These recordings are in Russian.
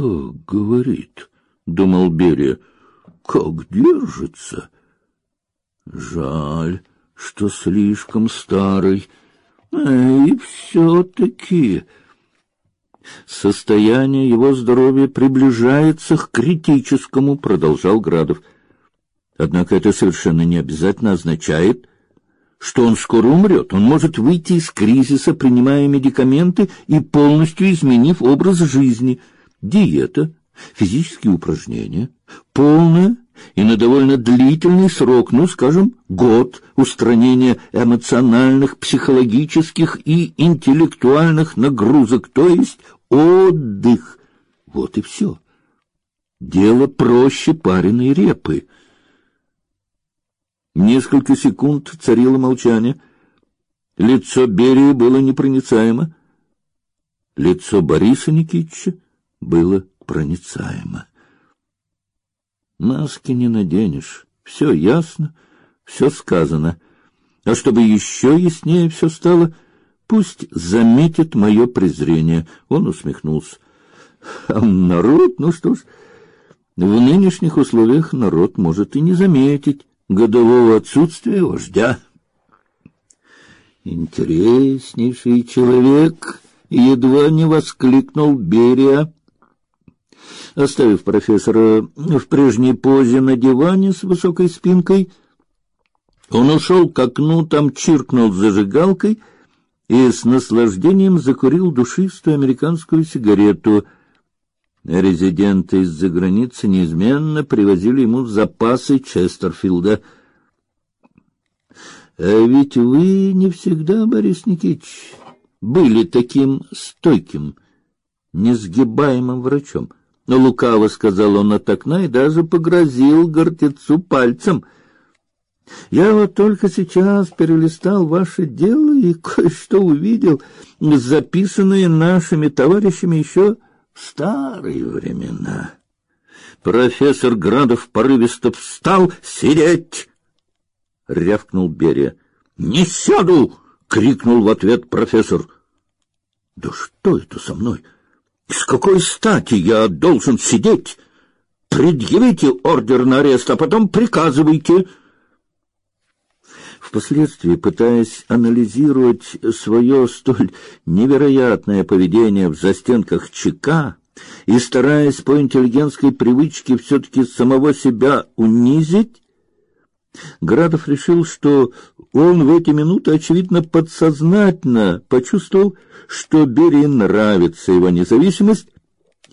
Как говорит, думал Берия, как держится. Жаль, что слишком старый. И все-таки состояние его здоровья приближается к критическому, продолжал Градов. Однако это совершенно не обязательно означает, что он скоро умрет. Он может выйти из кризиса, принимая медикаменты и полностью изменив образ жизни. Диета, физические упражнения, полная и на довольно длительный срок, ну, скажем, год устранения эмоциональных, психологических и интеллектуальных нагрузок, то есть отдых. Вот и все. Дело проще пареной репы. Несколько секунд царило молчание. Лицо Берии было непроницаемо. Лицо Бориса Никитича было проницаемо. Маски не наденешь. Все ясно, все сказано. А чтобы еще яснее все стало, пусть заметит мое презрение. Он усмехнулся. А народ, ну что ж, в нынешних условиях народ может и не заметить годового отсутствия вождя. Интереснейший человек, едва не воскликнул Берия, оставив профессора в прежней позе на диване с высокой спинкой. Он ушел к окну, там чиркнул зажигалкой и с наслаждением закурил душистую американскую сигарету — Резиденты из-за границы неизменно привозили ему запасы Честерфилда. А ведь вы не всегда, Борис Никитич, были таким стойким, несгибаемым врачом. Но лукаво сказал он от окна и даже погрозил гортецу пальцем. Я вот только сейчас перелистал ваше дело и кое-что увидел, записанное нашими товарищами еще старые времена. Профессор Градов порывисто встал. «Сидеть!» — рявкнул Берия. «Не сяду!» — крикнул в ответ профессор. «Да что это со мной? С какой стати я должен сидеть? Предъявите ордер на арест, а потом приказывайте!» Впоследствии, пытаясь анализировать свое столь невероятное поведение в застенках ЧК и стараясь по интеллигентской привычке все-таки самого себя унизить, Градов решил, что он в эти минуты, очевидно, подсознательно почувствовал, что Берии нравится его независимость,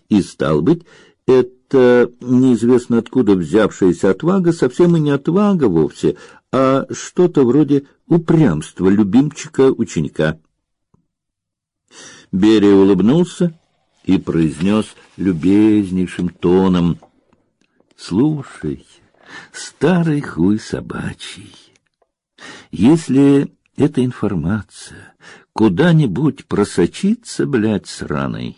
и, стал быть, это неизвестно откуда взявшаяся отвага совсем и не отвага вовсе, а что-то вроде упрямства любимчика ученика. Берия улыбнулся и произнес любезнейшим тоном: "Слушай, старый хуй собачий, если эта информация куда-нибудь просочится, блядь, сраной,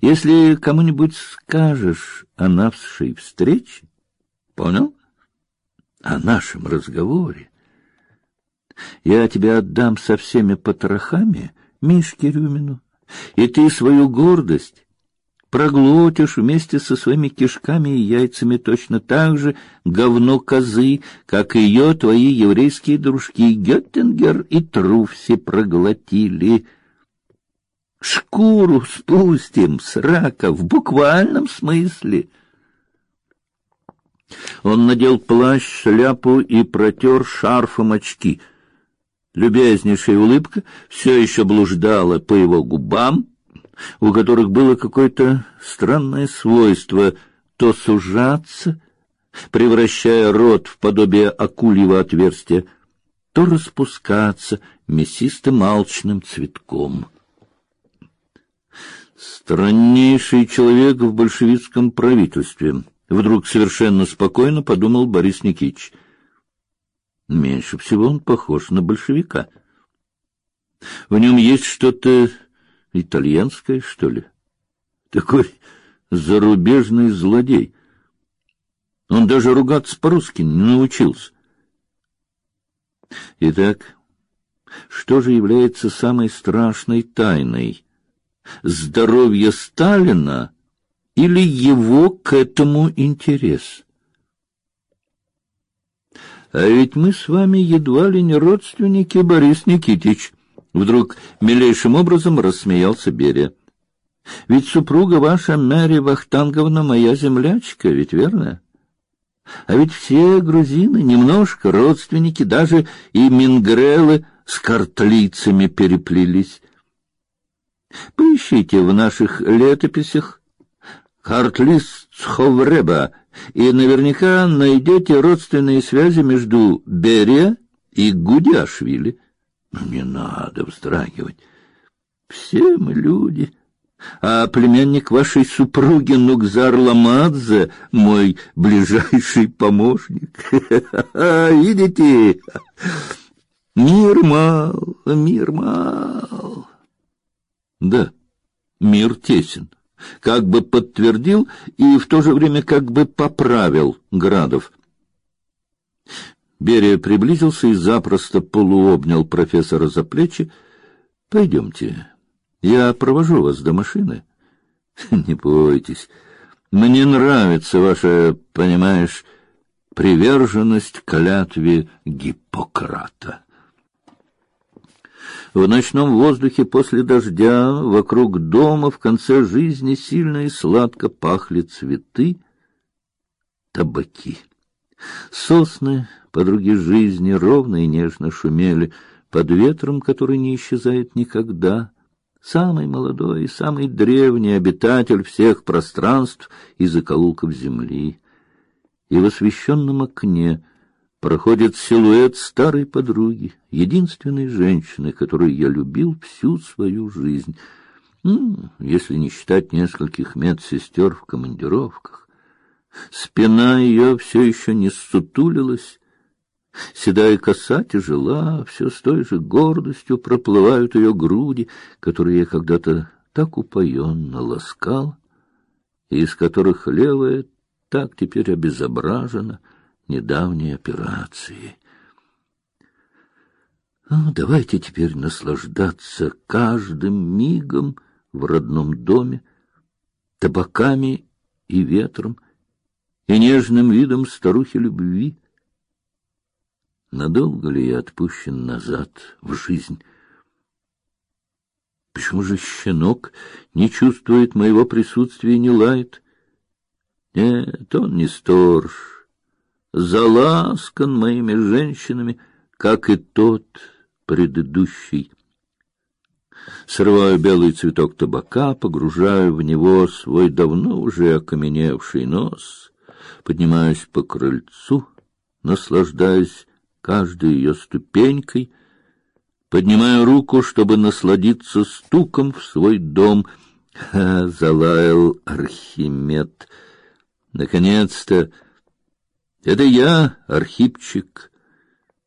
если кому-нибудь скажешь о нашей встрече, понял? о нашем разговоре. Я тебя отдам со всеми потрохами Мишке Рюмину, и ты свою гордость проглотишь вместе со своими кишками и яйцами точно так же говно козы, как ее твои еврейские дружки Геттингер и Труфси проглотили. Шкуру спустим с рака в буквальном смысле. Он надел плащ, шляпу и протер шарфом очки. Любезнейшая улыбка все еще блуждала по его губам, у которых было какое-то странное свойство то сужаться, превращая рот в подобие акульего отверстия, то распускаться мясистым алчным цветком. Страннейший человек в большевистском правительстве — Вдруг совершенно спокойно подумал Борис Никитич. Меньше всего он похож на большевика. В нем есть что-то итальянское, что ли? Такой зарубежный злодей. Он даже ругаться по-русски не научился. Итак, что же является самой страшной тайной? Здоровье Сталина или его к этому интерес? А ведь мы с вами едва ли не родственники, Борис Никитич. Вдруг милейшим образом рассмеялся Берия. Ведь супруга ваша Мэри Вахтанговна моя землячка, ведь верно? А ведь все грузины немножко родственники, даже и мингрелы с картлицами переплелись. Поищите в наших летописях Хартлис Цховреба, и наверняка найдете родственные связи между Берия и Гудяшвили. Не надо вздрагивать. Все мы люди. А племянник вашей супруги Нукзар Ламадзе мой ближайший помощник. Видите? Мир мал, мир мал. Да, мир тесен. Как бы подтвердил и в то же время как бы поправил Градов. Берия приблизился и запросто полуобнял профессора за плечи. Пойдемте, я провожу вас до машины. Не бойтесь, мне нравится ваша, понимаешь, приверженность клятве Гиппократа. В ночном воздухе после дождя вокруг дома в конце жизни сильно и сладко пахли цветы, табаки. Сосны, подруги жизни, ровно и нежно шумели под ветром, который не исчезает никогда. Самый молодой и самый древний обитатель всех пространств и закоулков земли. И в освещенном окне проходит силуэт старой подруги, единственной женщины, которую я любил всю свою жизнь. Ну, если не считать нескольких медсестер в командировках. Спина ее все еще не ссутулилась, седая коса тяжела, все с той же гордостью проплывают ее груди, которые я когда-то так упоенно ласкал, и из которых левая так теперь обезображена недавней операцией. Ну, давайте теперь наслаждаться каждым мигом в родном доме, табаками и ветром, и нежным видом старухи любви. Надолго ли я отпущен назад в жизнь? Почему же щенок не чувствует моего присутствия и не лает? Нет, он не сторож, заласкан моими женщинами, как и тот предыдущий. Срываю белый цветок табака, погружаю в него свой давно уже окаменевший нос, поднимаюсь по крыльцу, наслаждаясь каждой ее ступенькой, поднимаю руку, чтобы насладиться стуком в свой дом. Ха, залаял Архимед. Наконец-то это я, Архипчик,